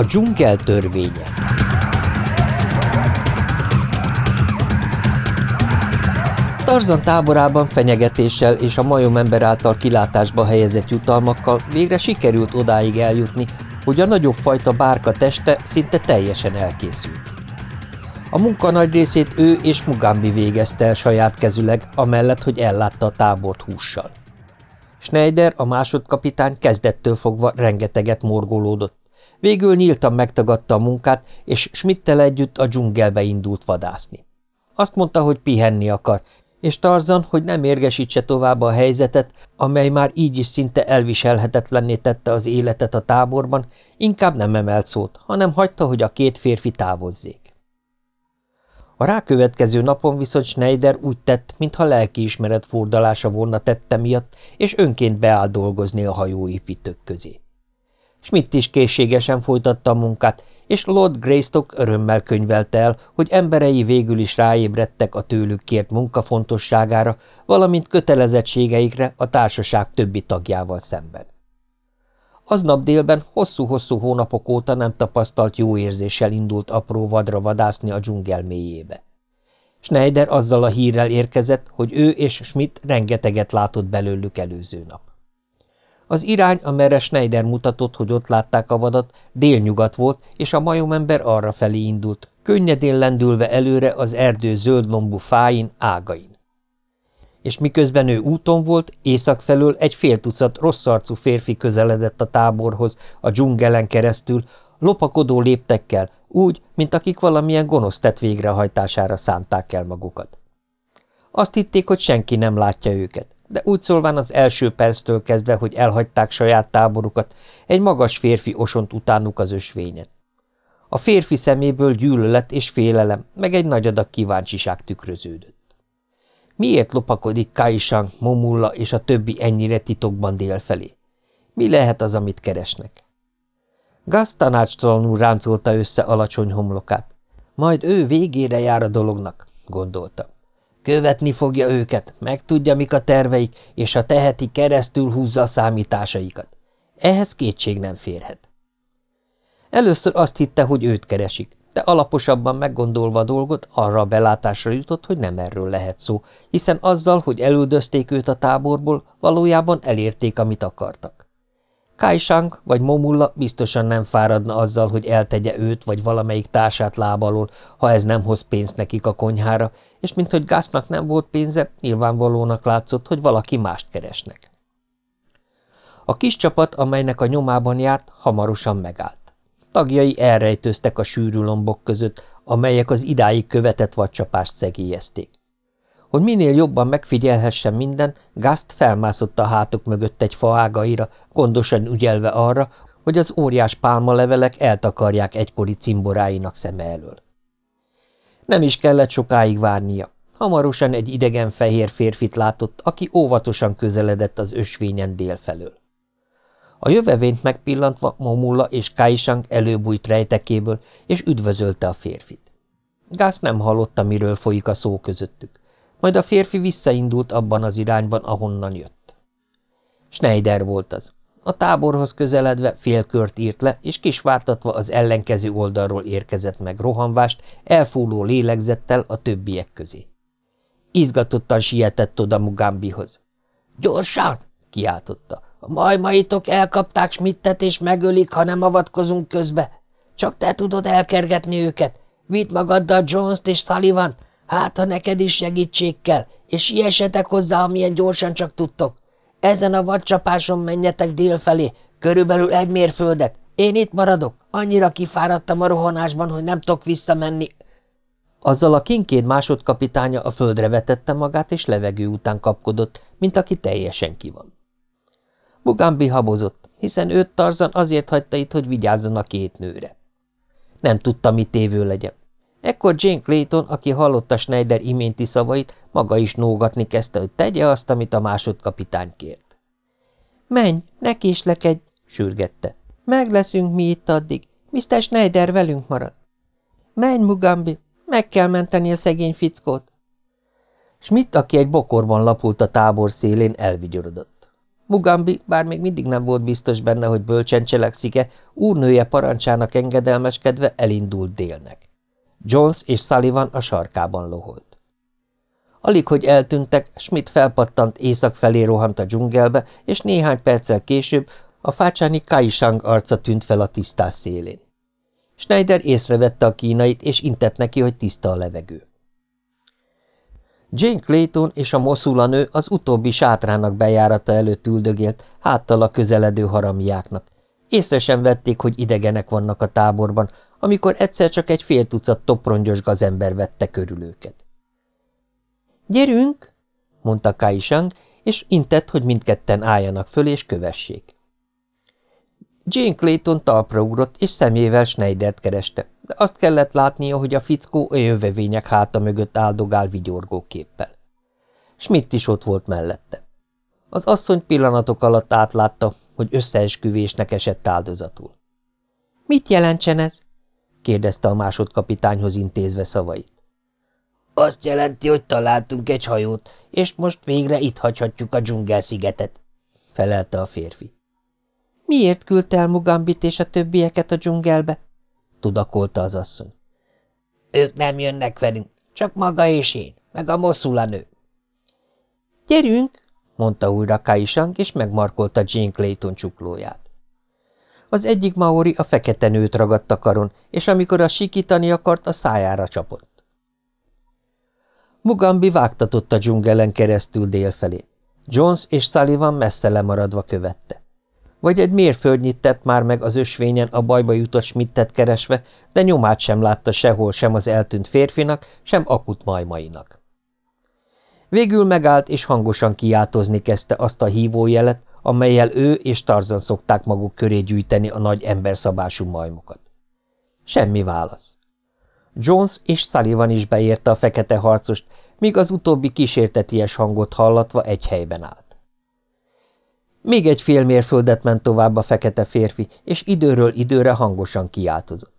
A dzsungel törvénye Tarzan táborában fenyegetéssel és a majomember által kilátásba helyezett jutalmakkal végre sikerült odáig eljutni, hogy a nagyobb fajta bárka teste szinte teljesen elkészült. A munka nagy részét ő és Mugambi végezte el saját kezüleg, amellett, hogy ellátta a tábort hússal. Schneider, a másodkapitány kezdettől fogva rengeteget morgolódott. Végül nyíltan megtagadta a munkát, és Schmidtel együtt a dzsungelbe indult vadászni. Azt mondta, hogy pihenni akar, és Tarzan, hogy nem érgesítse tovább a helyzetet, amely már így is szinte elviselhetetlenné tette az életet a táborban, inkább nem emelt szót, hanem hagyta, hogy a két férfi távozzék. A rákövetkező napon viszont Schneider úgy tett, mintha lelkiismeret fordalása volna tette miatt, és önként beáll dolgozni a hajóépítők közé. Schmidt is készségesen folytatta a munkát, és Lord Greystock örömmel könyvelte el, hogy emberei végül is ráébredtek a tőlük kért munka fontosságára, valamint kötelezettségeikre a társaság többi tagjával szemben. Aznap délben hosszú-hosszú hónapok óta nem tapasztalt jó érzéssel indult apró vadra vadászni a dzsungel mélyébe. Schneider azzal a hírrel érkezett, hogy ő és Schmidt rengeteget látott belőlük előző nap. Az irány, amerre Schneider mutatott, hogy ott látták a vadat, délnyugat volt, és a majomember arra felé indult, könnyedén lendülve előre az erdő zöld lombú fáin, ágain. És miközben ő úton volt, észak felől egy fél tucat rossz arcú férfi közeledett a táborhoz a dzsungelen keresztül, lopakodó léptekkel, úgy, mint akik valamilyen gonosz tett végrehajtására szánták el magukat. Azt hitték, hogy senki nem látja őket, de úgy szólván az első perctől kezdve, hogy elhagyták saját táborukat, egy magas férfi osont utánuk az ösvényen. A férfi szeméből gyűlölet és félelem, meg egy nagy adag kíváncsiság tükröződött. Miért lopakodik Kaisang, Momulla és a többi ennyire titokban délfelé? Mi lehet az, amit keresnek? Gus tanácstalanul ráncolta össze alacsony homlokát. Majd ő végére jár a dolognak, gondolta. Követni fogja őket, megtudja, mik a terveik, és ha teheti, keresztül húzza a számításaikat. Ehhez kétség nem férhet. Először azt hitte, hogy őt keresik, de alaposabban meggondolva a dolgot arra a belátásra jutott, hogy nem erről lehet szó, hiszen azzal, hogy elüldözték őt a táborból, valójában elérték, amit akartak. Kaisang vagy Momulla biztosan nem fáradna azzal, hogy eltegye őt vagy valamelyik társát lábalól, ha ez nem hoz pénzt nekik a konyhára, és minthogy Gásznak nem volt pénze, nyilvánvalónak látszott, hogy valaki mást keresnek. A kis csapat, amelynek a nyomában járt, hamarosan megállt. Tagjai elrejtőztek a sűrű lombok között, amelyek az idáig követett vadcsapást szegélyezték. Hogy minél jobban megfigyelhessen minden, Gast felmászott a hátuk mögött egy faágaira, gondosan ügyelve arra, hogy az óriás pálmalevelek eltakarják egykori cimboráinak szeme elől. Nem is kellett sokáig várnia. Hamarosan egy idegen fehér férfit látott, aki óvatosan közeledett az ösvényen délfelől. A jövevényt megpillantva Momulla és Kaisang előbújt rejtekéből, és üdvözölte a férfit. Gász nem hallotta, miről folyik a szó közöttük. Majd a férfi visszaindult abban az irányban, ahonnan jött. Schneider volt az. A táborhoz közeledve félkört írt le, és kisvártatva az ellenkező oldalról érkezett meg rohanvást, elfúló lélegzettel a többiek közé. Izgatottan sietett oda Mugambihoz. – Gyorsan! – kiáltotta. – A majmaitok elkapták Schmidtet, és megölik, ha nem avatkozunk közbe. Csak te tudod elkergetni őket. Vidd magaddal Jones-t és Sullivan, Hát, ha neked is segítség kell, és siessetek hozzá, amilyen gyorsan csak tudtok. Ezen a vadcsapáson menjetek délfelé, körülbelül egy mérföldet. Én itt maradok, annyira kifáradtam a rohanásban, hogy nem tudok visszamenni. Azzal a kinkéd másodkapitánya a földre vetette magát, és levegő után kapkodott, mint aki teljesen ki van. Habozott, hiszen őt Tarzan azért hagyta itt, hogy vigyázzon a két nőre. Nem tudta, mi tévő legyen. Ekkor Jane Clayton, aki hallotta Schneider iménti szavait, maga is nógatni kezdte, hogy tegye azt, amit a másodkapitány kért. – Menj, ne késlekedj! – sürgette. – Meg leszünk mi itt addig. Mr. Schneider velünk marad. – Menj, Mugambi, meg kell menteni a szegény fickót. Schmidt, aki egy bokorban lapult a tábor szélén, elvigyorodott. Mugambi, bár még mindig nem volt biztos benne, hogy bölcsen cselekszik-e, úrnője parancsának engedelmeskedve elindult délnek. Jones és Sullivan a sarkában loholt. Alig, hogy eltűntek, Schmidt felpattant észak felé rohant a dzsungelbe, és néhány perccel később a fácsáni Kaisang arca tűnt fel a tisztás szélén. Schneider észrevette a kínait, és intett neki, hogy tiszta a levegő. Jane Clayton és a moszula nő az utóbbi sátrának bejárata előtt üldögélt, háttal a közeledő haramiáknak. Észre sem vették, hogy idegenek vannak a táborban, amikor egyszer csak egy fél tucat toprongyos gazember vette körül őket. – Gyerünk! – mondta Kaisang, és intett, hogy mindketten álljanak föl és kövessék. Jane Clayton talpra ugrott, és szemével Schneidert kereste, de azt kellett látnia, hogy a fickó a jövevények háta mögött áldogál vigyorgóképpel. Schmidt is ott volt mellette. Az asszony pillanatok alatt átlátta, hogy összeesküvésnek esett áldozatul. – Mit jelentsen ez? – kérdezte a másodkapitányhoz intézve szavait. – Azt jelenti, hogy találtunk egy hajót, és most végre itt hagyhatjuk a dzsungelszigetet – felelte a férfi. Miért küldte el Mugambit és a többieket a dzsungelbe? tudakolta az asszony. Ők nem jönnek velünk, csak maga és én, meg a moszula nő. Gyerünk, mondta újra Kaisang, és megmarkolta Jane Clayton csuklóját. Az egyik maori a fekete nőt ragadta karon, és amikor a sikítani akart, a szájára csapott. Mugambi vágtatott a dzsungelen keresztül délfelé. Jones és Sullivan messze lemaradva követte. Vagy egy mérföldnyit tett már meg az ösvényen a bajba jutott Schmidtet keresve, de nyomát sem látta sehol sem az eltűnt férfinak, sem akut majmainak. Végül megállt, és hangosan kiáltozni kezdte azt a hívójelet, amelyel ő és Tarzan szokták maguk köré gyűjteni a nagy emberszabású majmokat. Semmi válasz. Jones és Sullivan is beérte a fekete harcost, míg az utóbbi kísérteties hangot hallatva egy helyben állt. Még egy fél mérföldet ment tovább a fekete férfi, és időről időre hangosan kiáltozott.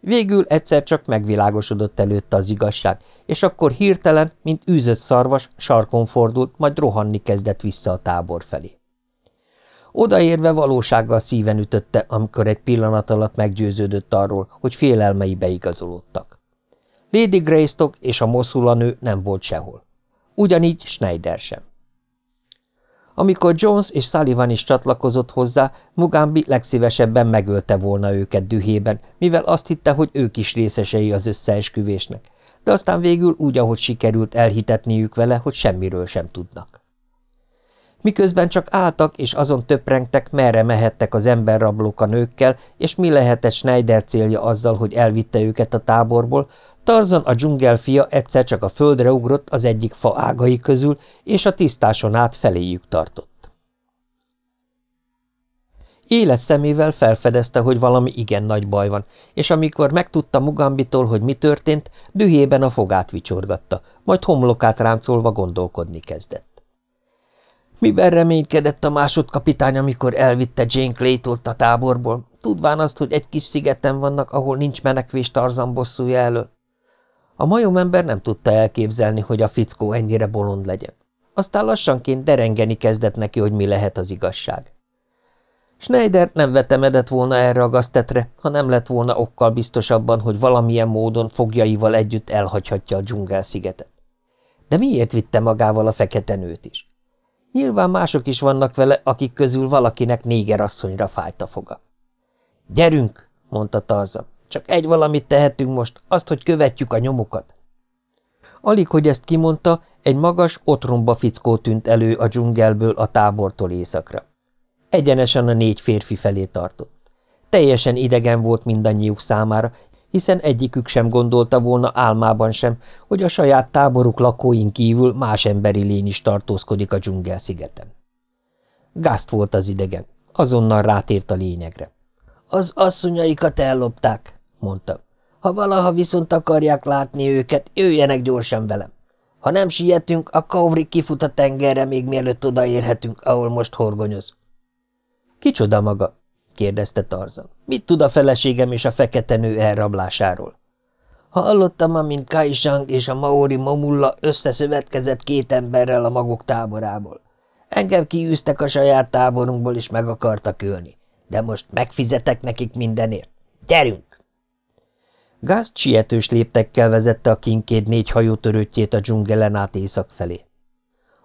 Végül egyszer csak megvilágosodott előtte az igazság, és akkor hirtelen, mint űzött szarvas, sarkon fordult, majd rohanni kezdett vissza a tábor felé. Odaérve valósággal szíven ütötte, amikor egy pillanat alatt meggyőződött arról, hogy félelmei beigazolódtak. Lady Greystock és a moszula nő nem volt sehol. Ugyanígy Schneider sem. Amikor Jones és Sullivan is csatlakozott hozzá, Mugambi legszívesebben megölte volna őket dühében, mivel azt hitte, hogy ők is részesei az összeesküvésnek, de aztán végül úgy, ahogy sikerült elhitetniük vele, hogy semmiről sem tudnak. Miközben csak álltak és azon töprengtek, merre mehettek az emberrablók a nőkkel, és mi lehetett Schneider célja azzal, hogy elvitte őket a táborból, Tarzan a dzsungel fia egyszer csak a földre ugrott az egyik fa ágai közül, és a tisztáson át feléjük tartott. Éles szemével felfedezte, hogy valami igen nagy baj van, és amikor megtudta Mugambitól, hogy mi történt, dühében a fogát vicsorgatta, majd homlokát ráncolva gondolkodni kezdett. Miben reménykedett a másodkapitány, amikor elvitte Jane Claytolt a táborból, tudván azt, hogy egy kis szigeten vannak, ahol nincs menekvés Tarzan bosszúja elől? A majomember nem tudta elképzelni, hogy a fickó ennyire bolond legyen. Aztán lassanként derengeni kezdett neki, hogy mi lehet az igazság. Schneider nem vetemedett volna erre a gaztetre, ha nem lett volna okkal biztosabban, hogy valamilyen módon fogjaival együtt elhagyhatja a dzsungel-szigetet. De miért vitte magával a fekete nőt is? Nyilván mások is vannak vele, akik közül valakinek négerasszonyra fájt a foga. – Gyerünk! – mondta Tarzan. Csak egy valamit tehetünk most, azt, hogy követjük a nyomokat. Alig, hogy ezt kimondta, egy magas, otromba fickó tűnt elő a dzsungelből a tábortól északra. Egyenesen a négy férfi felé tartott. Teljesen idegen volt mindannyiuk számára, hiszen egyikük sem gondolta volna álmában sem, hogy a saját táboruk lakóin kívül más emberi lény is tartózkodik a dzsungel szigeten. Gázt volt az idegen, azonnal rátért a lényegre. Az asszonyaikat ellopták, mondta. Ha valaha viszont akarják látni őket, jöjjenek gyorsan velem. Ha nem sietünk, a kauvri kifut a tengerre, még mielőtt odaérhetünk, ahol most horgonyoz. Kicsoda maga? Kérdezte Tarzan. Mit tud a feleségem és a fekete nő elrablásáról? Hallottam, amint Kaisang és a Maori Momulla összeszövetkezett két emberrel a maguk táborából. Engem kiűztek a saját táborunkból, és meg akartak ölni. De most megfizetek nekik mindenért. Gyerünk! Gázt sietős léptekkel vezette a kinkéd négy hajótörőtjét a dzsungelen át észak felé.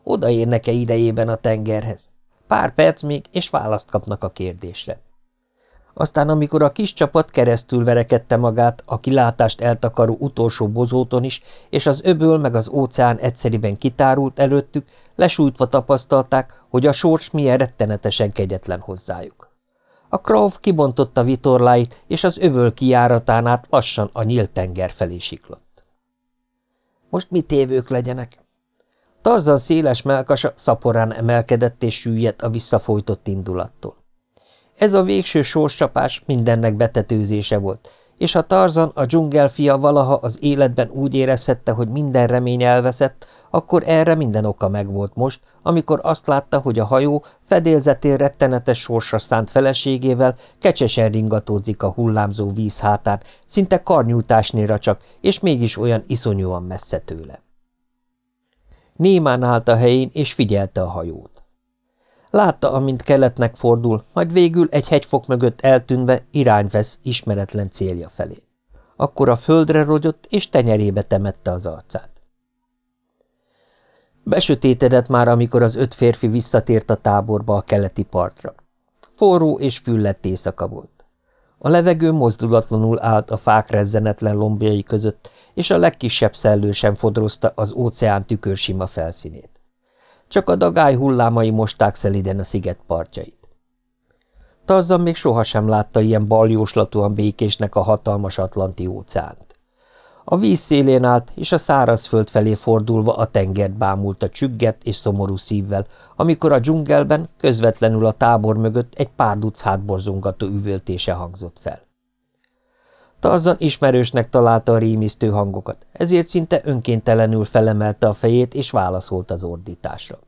Odaérnek-e idejében a tengerhez? Pár perc még, és választ kapnak a kérdésre. Aztán, amikor a kis csapat keresztül verekedte magát a kilátást eltakaró utolsó bozóton is, és az öböl meg az óceán egyszeriben kitárult előttük, lesújtva tapasztalták, hogy a sors milyen rettenetesen kegyetlen hozzájuk. A Krav kibontotta vitorláit, és az öböl kijáratán át lassan a nyílt tenger felé siklott. Most mit tévők legyenek? Tarzan széles melkasa szaporán emelkedett és süllyedt a visszafolytott indulattól. Ez a végső sorscsapás mindennek betetőzése volt, és ha Tarzan, a dzsungel fia valaha az életben úgy érezhette, hogy minden remény elveszett, akkor erre minden oka megvolt most, amikor azt látta, hogy a hajó fedélzetén rettenetes sorsra szánt feleségével kecsesen ringatódzik a hullámzó víz hátán, szinte karnyújtásnéra csak, és mégis olyan iszonyúan messze tőle. Némán állt a helyén, és figyelte a hajót. Látta, amint keletnek fordul, majd végül egy hegyfok mögött eltűnve irány vesz ismeretlen célja felé. Akkor a földre rogyott, és tenyerébe temette az arcát. Besötétedett már, amikor az öt férfi visszatért a táborba a keleti partra. Forró és füllett éjszaka volt. A levegő mozdulatlanul állt a fák rezzenetlen lombjai között, és a legkisebb szellő sem fodrozta az óceán tükörsima felszínét. Csak a dagály hullámai mosták szeliden a sziget partjait. Tarzan még sohasem látta ilyen baljóslatúan békésnek a hatalmas atlanti óceánt. A víz szélén állt, és a szárazföld felé fordulva a tengert bámult a csügget és szomorú szívvel, amikor a dzsungelben közvetlenül a tábor mögött egy pár duc hátborzongató üvöltése hangzott fel. Tarzan ismerősnek találta a rémisztő hangokat, ezért szinte önkéntelenül felemelte a fejét, és válaszolt az ordításra.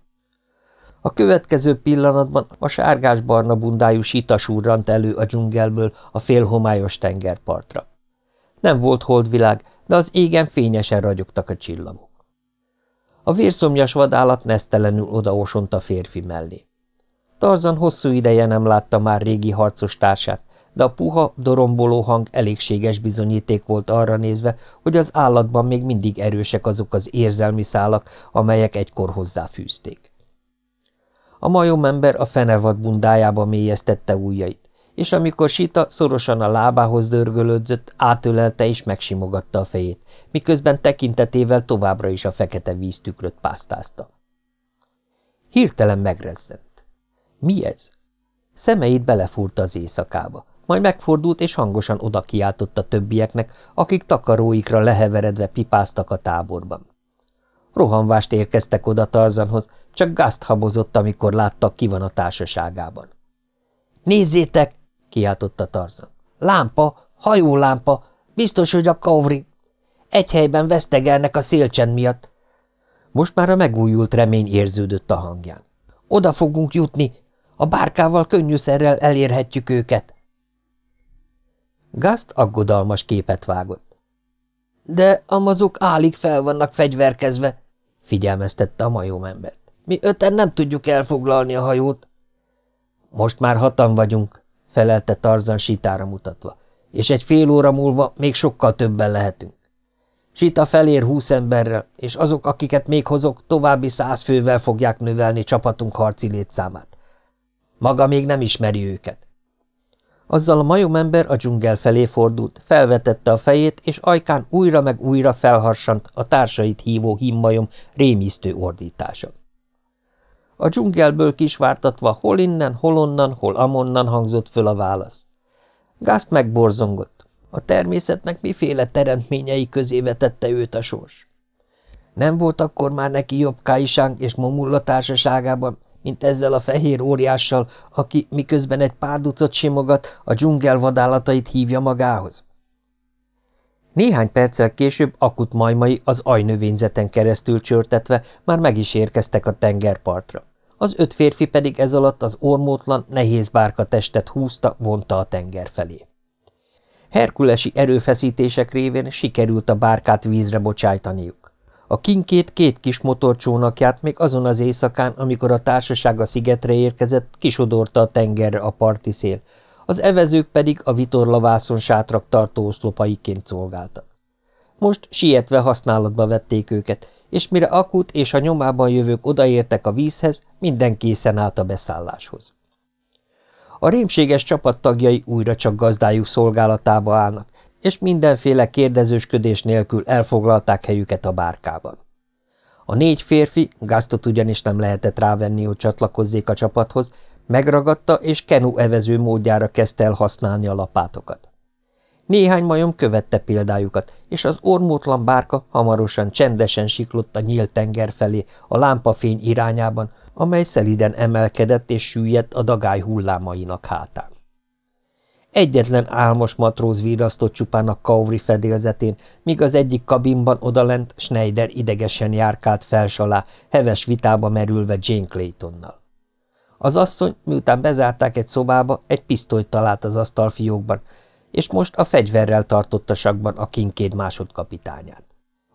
A következő pillanatban a sárgás-barna bundájú sitasúr rant elő a dzsungelből a félhomályos tengerpartra. Nem volt holdvilág, de az égen fényesen ragyogtak a csillagok. A vérszomjas vadállat nesztelenül odaosont a férfi mellé. Tarzan hosszú ideje nem látta már régi harcos társát, de a puha, doromboló hang elégséges bizonyíték volt arra nézve, hogy az állatban még mindig erősek azok az érzelmi szálak, amelyek egykor hozzáfűzték. A majomember a fenevad bundájába mélyeztette ujjait és amikor Sita szorosan a lábához dörgölődzött, átölelte és megsimogatta a fejét, miközben tekintetével továbbra is a fekete víztükröt pásztázta. Hirtelen megrezzent. Mi ez? Szemeit belefúrta az éjszakába, majd megfordult és hangosan oda kiáltott a többieknek, akik takaróikra leheveredve pipáztak a táborban. Rohanvást érkeztek oda Tarzanhoz, csak gázt habozott, amikor láttak, ki van a társaságában. – Nézzétek! kiáltotta Tarzan. Lámpa, hajólámpa, biztos, hogy a kauvri. Egy helyben vesztegelnek a szélcsend miatt. Most már a megújult remény érződött a hangján. Oda fogunk jutni, a bárkával könnyűszerrel elérhetjük őket. Gast aggodalmas képet vágott. De amazok álig fel vannak fegyverkezve, figyelmeztette a majomembert. Mi öten nem tudjuk elfoglalni a hajót. Most már hatan vagyunk, felelte Tarzan Sitára mutatva, és egy fél óra múlva még sokkal többen lehetünk. Sita felér húsz emberrel, és azok, akiket még hozok, további száz fővel fogják növelni csapatunk harci létszámát. Maga még nem ismeri őket. Azzal a majomember a dzsungel felé fordult, felvetette a fejét, és ajkán újra meg újra felharsant a társait hívó himmajom rémisztő ordítása. A dzsungelből kisvártatva hol innen, hol onnan, hol amonnan hangzott föl a válasz. Gázt megborzongott. A természetnek miféle teremtményei közé vetette őt a sors. Nem volt akkor már neki jobb Káisánk és Momulla társaságában, mint ezzel a fehér óriással, aki miközben egy pár ducat simogat, a dzsungel vadállatait hívja magához. Néhány perccel később akut majmai az ajnövényzeten keresztül csörtetve már meg is érkeztek a tengerpartra. Az öt férfi pedig ez alatt az ormótlan, nehéz bárka testet húzta, vonta a tenger felé. Herkulesi erőfeszítések révén sikerült a bárkát vízre bocsájtaniuk. A kinkét két kis motorcsónakját még azon az éjszakán, amikor a társaság a szigetre érkezett, kisodorta a tengerre a parti szél, az evezők pedig a vitorlavászon sátrak tartó oszlopaiként szolgáltak. Most sietve használatba vették őket, és mire Akut és a nyomában jövők odaértek a vízhez, minden készen állt a beszálláshoz. A rémséges csapat tagjai újra csak gazdájuk szolgálatába állnak, és mindenféle kérdezősködés nélkül elfoglalták helyüket a bárkában. A négy férfi, Gasztot ugyanis nem lehetett rávenni, hogy csatlakozzék a csapathoz, megragadta és Kenu evező módjára kezdte el használni a lapátokat. Néhány majom követte példájukat, és az ormótlan bárka hamarosan csendesen siklott a nyílt tenger felé a lámpafény irányában, amely szeliden emelkedett és süllyedt a dagály hullámainak hátán. Egyetlen álmos matróz virasztott csupán a kauri fedélzetén, míg az egyik kabinban odalent Schneider idegesen járkált fels heves vitába merülve Jane Claytonnal. Az asszony, miután bezárták egy szobába, egy pisztolyt talált az asztalfiókban, és most a fegyverrel tartotta sakban a kinkéd másodkapitányát.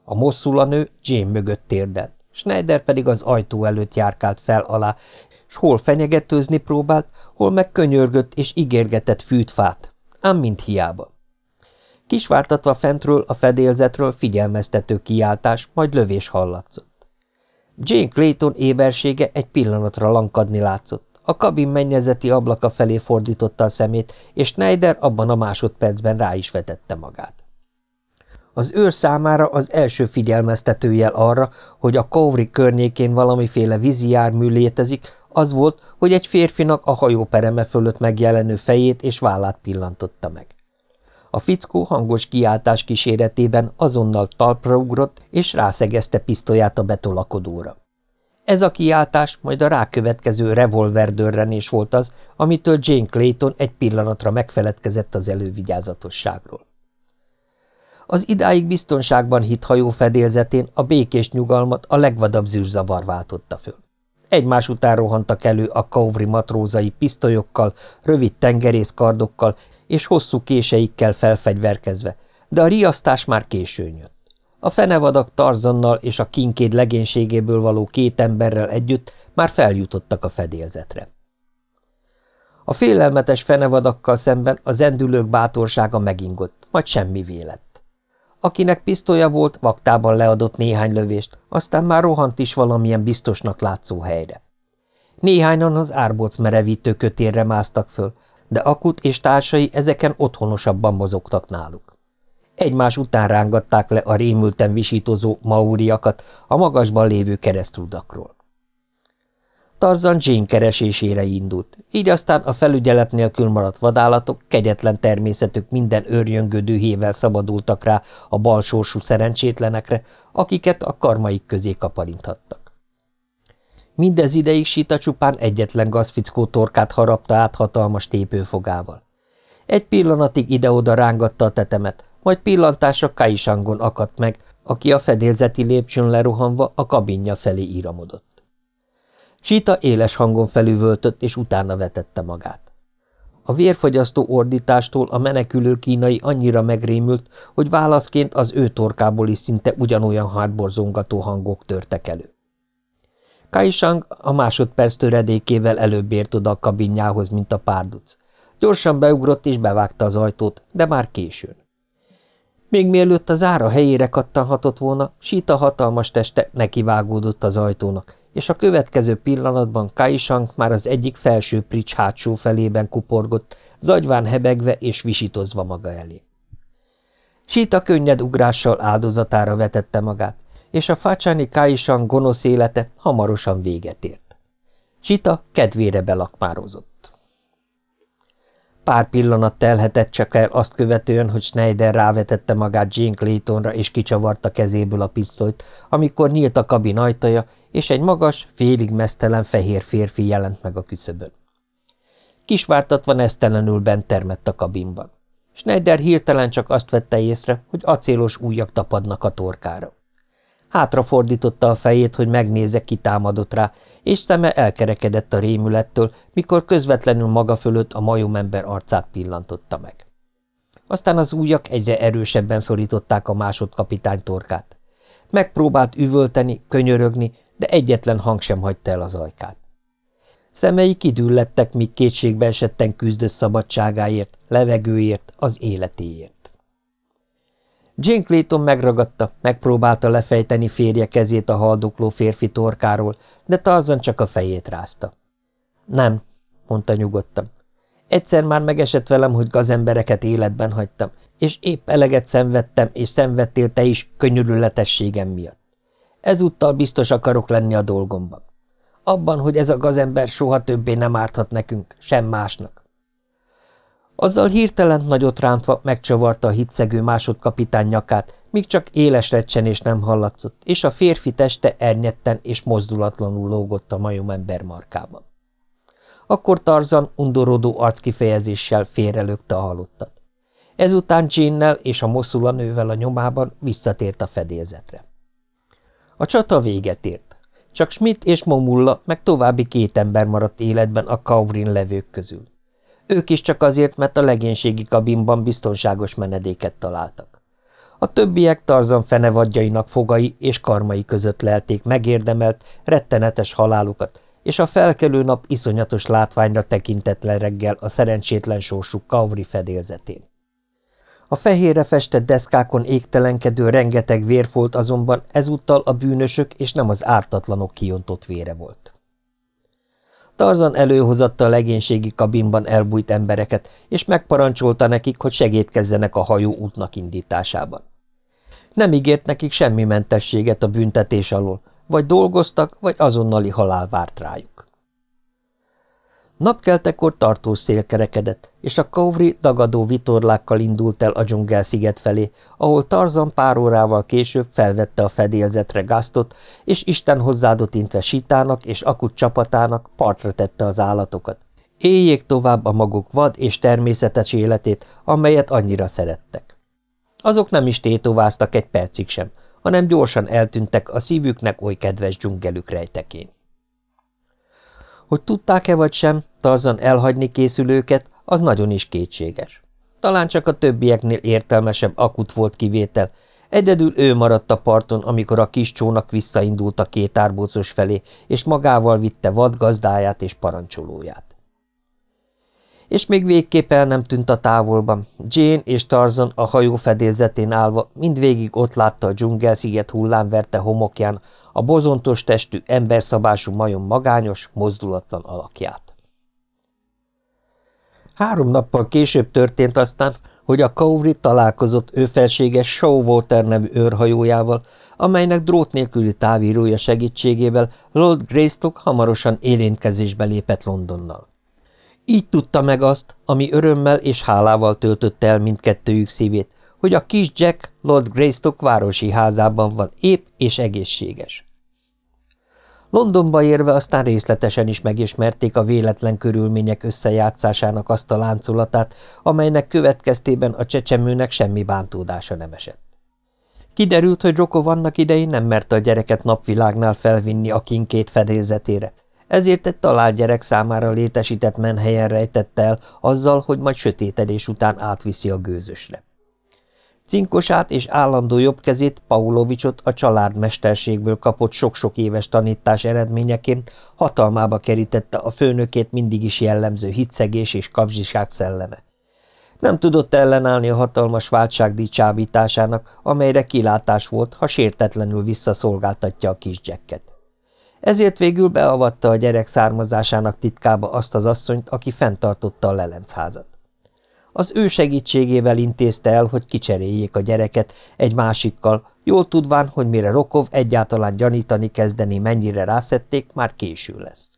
A mosszula nő Jane mögött térdelt, Schneider pedig az ajtó előtt járkált fel alá, s hol fenyegetőzni próbált, hol meg könyörgött és ígérgetett fűtfát, ám mint hiába. Kisvártatva fentről a fedélzetről figyelmeztető kiáltás, majd lövés hallatszott. Jane Clayton ébersége egy pillanatra lankadni látszott, a kabin mennyezeti ablaka felé fordította a szemét, és Schneider abban a másodpercben rá is vetette magát. Az őr számára az első figyelmeztetőjel arra, hogy a Kovri környékén valamiféle vízi jármű létezik, az volt, hogy egy férfinak a hajó pereme fölött megjelenő fejét és vállát pillantotta meg. A fickó hangos kiáltás kíséretében azonnal talpra ugrott, és rászegezte pisztolyát a betolakodóra. Ez a kiáltás majd a rákövetkező revolverdörrenés volt az, amitől Jane Clayton egy pillanatra megfeledkezett az elővigyázatosságról. Az idáig biztonságban hit hajó fedélzetén a békés nyugalmat a legvadabb zűrzavar váltotta föl. Egymás után rohantak elő a kauvri matrózai pisztolyokkal, rövid tengerészkardokkal és hosszú késeikkel felfegyverkezve, de a riasztás már későn jött. A fenevadak Tarzannal és a kinkéd legénységéből való két emberrel együtt már feljutottak a fedélzetre. A félelmetes fenevadakkal szemben a zendülők bátorsága megingott, majd semmi lett. Akinek pisztolya volt, vaktában leadott néhány lövést, aztán már rohant is valamilyen biztosnak látszó helyre. Néhányan az árbóc merevítő kötérre másztak föl, de Akut és társai ezeken otthonosabban mozogtak náluk. Egymás után rángatták le a rémülten visítozó maúriakat a magasban lévő keresztrudakról. Tarzan Jane keresésére indult, így aztán a felügyelet nélkül maradt vadállatok kegyetlen természetük minden őrjöngő dühével szabadultak rá a balsorsú szerencsétlenekre, akiket a karmaik közé kaparinthattak. Mindez ideig Sita csupán egyetlen gazfickó torkát harapta át hatalmas tépőfogával. Egy pillanatig ide-oda rángatta a tetemet, majd pillantása Kaisangon akadt meg, aki a fedélzeti lépcsőn lerohanva a kabinja felé íramodott. Sita éles hangon felüvöltött, és utána vetette magát. A vérfagyasztó ordítástól a menekülő kínai annyira megrémült, hogy válaszként az ő torkából is szinte ugyanolyan hátborzongató hangok törtek elő. Kaisang a másodperc töredékével előbb ért oda a kabinjához, mint a párduc. Gyorsan beugrott és bevágta az ajtót, de már későn. Még mielőtt az ára helyére kattanhatott volna, Sita hatalmas teste nekivágódott az ajtónak, és a következő pillanatban Kaisang már az egyik felső prics hátsó felében kuporgott, zagyván hebegve és visítozva maga elé. Sita könnyed ugrással áldozatára vetette magát, és a Facsani Kaisang gonosz élete hamarosan véget ért. Sita kedvére belakmározott. Pár pillanat telhetett csak el azt követően, hogy Schneider rávetette magát Jane Claytonra és kicsavarta kezéből a pisztolyt, amikor nyílt a kabin ajtaja, és egy magas, félig mesztelen fehér férfi jelent meg a küszöbön. Kisvártatva nesztelenül bent termett a kabinban. Schneider hirtelen csak azt vette észre, hogy acélos ujjak tapadnak a torkára. Hátrafordította a fejét, hogy megnézze, ki támadott rá, és szeme elkerekedett a rémülettől, mikor közvetlenül maga fölött a majomember arcát pillantotta meg. Aztán az ujjak egyre erősebben szorították a másodkapitány torkát. Megpróbált üvölteni, könyörögni, de egyetlen hang sem hagyta el az ajkát. Szemei kidüllettek, míg kétségbe esetten küzdött szabadságáért, levegőért, az életéért. Jane Clayton megragadta, megpróbálta lefejteni férje kezét a haldokló férfi torkáról, de Tarzan csak a fejét rázta. Nem, mondta nyugodtan. Egyszer már megesett velem, hogy gazembereket életben hagytam, és épp eleget szenvedtem, és szenvedtél te is könyörületességem miatt. Ezúttal biztos akarok lenni a dolgomban. Abban, hogy ez a gazember soha többé nem árthat nekünk, sem másnak. Azzal hirtelen nagyot rántva megcsavarta a hitszegő másodkapitán nyakát, míg csak éles recsenés nem hallatszott, és a férfi teste ernyetten és mozdulatlanul lógott a majomember markában. Akkor Tarzan undorodó arckifejezéssel félrelökte a halottat. Ezután Jeannel és a moszulanővel a nyomában visszatért a fedélzetre. A csata véget ért. Csak Schmidt és Momulla meg további két ember maradt életben a Kauvrin levők közül. Ők is csak azért, mert a legénységi kabinban biztonságos menedéket találtak. A többiek Tarzan fenevadjainak fogai és karmai között lelték megérdemelt, rettenetes halálukat, és a felkelő nap iszonyatos látványra tekintetlen reggel a szerencsétlen sorsuk Kauri fedélzetén. A fehérre festett deszkákon égtelenkedő rengeteg vérfolt azonban ezúttal a bűnösök és nem az ártatlanok kiontott vére volt. Tarzan előhozatta a legénységi kabinban elbújt embereket, és megparancsolta nekik, hogy segítkezzenek a hajó útnak indításában. Nem ígért nekik semmi mentességet a büntetés alól, vagy dolgoztak, vagy azonnali halál várt rájuk. Napkeltekor tartós szél kerekedett, és a Kauvri dagadó vitorlákkal indult el a sziget felé, ahol Tarzan pár órával később felvette a fedélzetre gáztot, és Isten hozzádott intve sitának és akut csapatának partra tette az állatokat. Éljék tovább a maguk vad és természetes életét, amelyet annyira szerettek. Azok nem is tétováztak egy percig sem, hanem gyorsan eltűntek a szívüknek oly kedves dzsungelük rejtekén. Hogy tudták-e vagy sem, Tarzan elhagyni készülőket, az nagyon is kétséges. Talán csak a többieknél értelmesebb akut volt kivétel, egyedül ő maradt a parton, amikor a kis csónak visszaindult a két árbócos felé, és magával vitte vadgazdáját és parancsolóját. És még végképp el nem tűnt a távolban. Jane és Tarzan a hajó fedélzetén állva mindvégig ott látta a dzsungelsziget hullám verte homokján a bozontos testű, emberszabású majom magányos, mozdulatlan alakját. Három nappal később történt aztán, hogy a Kauri találkozott ő felséges Showwater nevű őrhajójával, amelynek drót nélküli távírója segítségével Lord Greystock hamarosan élénkezésbe lépett Londonnal. Így tudta meg azt, ami örömmel és hálával töltötte el mindkettőjük szívét, hogy a kis Jack Lord Greystock városi házában van épp és egészséges. Londonba érve aztán részletesen is megismerték a véletlen körülmények összejátszásának azt a láncolatát, amelynek következtében a csecsemőnek semmi bántódása nem esett. Kiderült, hogy Rokov annak idején nem merte a gyereket napvilágnál felvinni a kinkét fedélzetére, ezért egy talált gyerek számára létesített menhelyen rejtette el azzal, hogy majd sötétedés után átviszi a gőzösre. Cinkosát és állandó jobb kezét Paulovicsot a családmesterségből kapott sok-sok éves tanítás eredményeként hatalmába kerítette a főnökét mindig is jellemző hitszegés és kapzsiság szelleme. Nem tudott ellenállni a hatalmas váltságdíj csábításának, amelyre kilátás volt, ha sértetlenül visszaszolgáltatja a kisgyekket. Ezért végül beavatta a gyerek származásának titkába azt az asszonyt, aki fenntartotta a lelencházat. Az ő segítségével intézte el, hogy kicseréljék a gyereket egy másikkal, jól tudván, hogy mire Rokov egyáltalán gyanítani kezdeni, mennyire rászették, már késő lesz.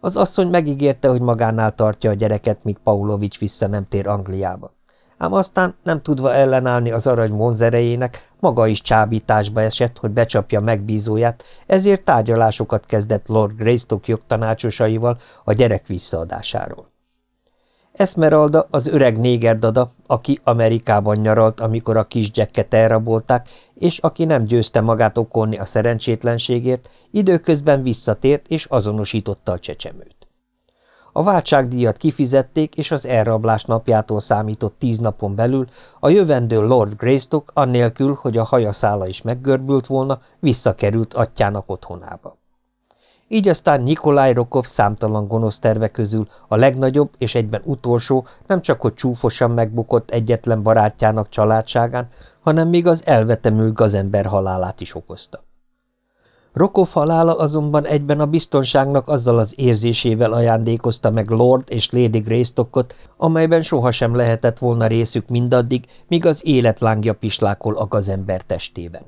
Az asszony megígérte, hogy magánál tartja a gyereket, míg Paulovics vissza nem tér Angliába. Ám aztán, nem tudva ellenállni az arany monzerejének, maga is csábításba esett, hogy becsapja megbízóját, ezért tárgyalásokat kezdett Lord Greystock jogtanácsosaival a gyerek visszaadásáról. Esmeralda az öreg négerdada, aki Amerikában nyaralt, amikor a kisgyekket elrabolták, és aki nem győzte magát okolni a szerencsétlenségért, időközben visszatért és azonosította a csecsemőt. A váltságdíjat kifizették, és az elrablás napjától számított tíz napon belül a jövendő Lord Greystock annélkül, hogy a haja szála is meggörbült volna, visszakerült atyának otthonába. Így aztán Nikolaj Rokov számtalan gonosz terve közül a legnagyobb és egyben utolsó nem csak hogy csúfosan megbukott egyetlen barátjának családságán, hanem még az elvetemült gazember halálát is okozta. Rokov halála azonban egyben a biztonságnak azzal az érzésével ajándékozta meg Lord és Lady Greystockot, amelyben sohasem lehetett volna részük mindaddig, míg az életlángja pislákol a gazember testében.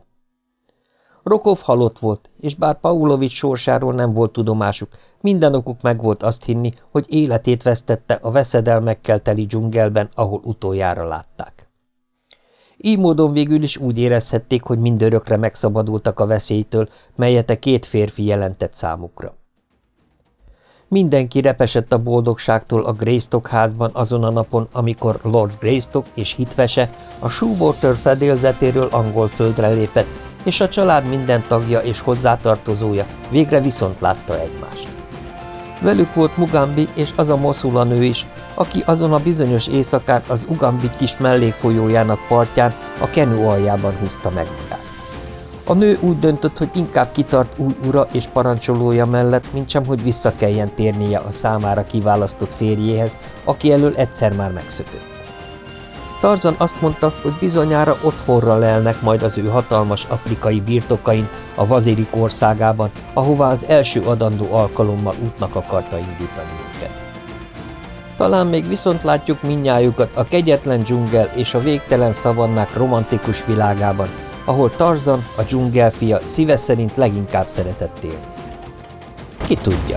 Rokov halott volt, és bár Paulovics sorsáról nem volt tudomásuk, minden okuk megvolt azt hinni, hogy életét vesztette a veszedelmekkel teli dzsungelben, ahol utoljára látták. Így módon végül is úgy érezhették, hogy mindörökre megszabadultak a veszélytől, melyet a két férfi jelentett számukra. Mindenki repesett a boldogságtól a Greystock házban azon a napon, amikor Lord Greystock és hitvese a Shoewater fedélzetéről angol földre lépett, és a család minden tagja és hozzátartozója végre viszont látta egymást. Velük volt Mugambi és az a moszula nő is, aki azon a bizonyos éjszakán az Ugambi kis mellékfolyójának partján a kenő aljában húzta meg magát. A nő úgy döntött, hogy inkább kitart új ura és parancsolója mellett, mint sem, hogy vissza kelljen térnie a számára kiválasztott férjéhez, aki elől egyszer már megszökött. Tarzan azt mondta, hogy bizonyára otthonra lelnek majd az ő hatalmas afrikai birtokain a vazirik országában, ahová az első adandó alkalommal útnak akarta indítani őket. Talán még viszont látjuk minnyájukat a kegyetlen dzsungel és a végtelen szavannák romantikus világában, ahol Tarzan, a dzsungelfia szíve szerint leginkább szeretett élni. Ki tudja?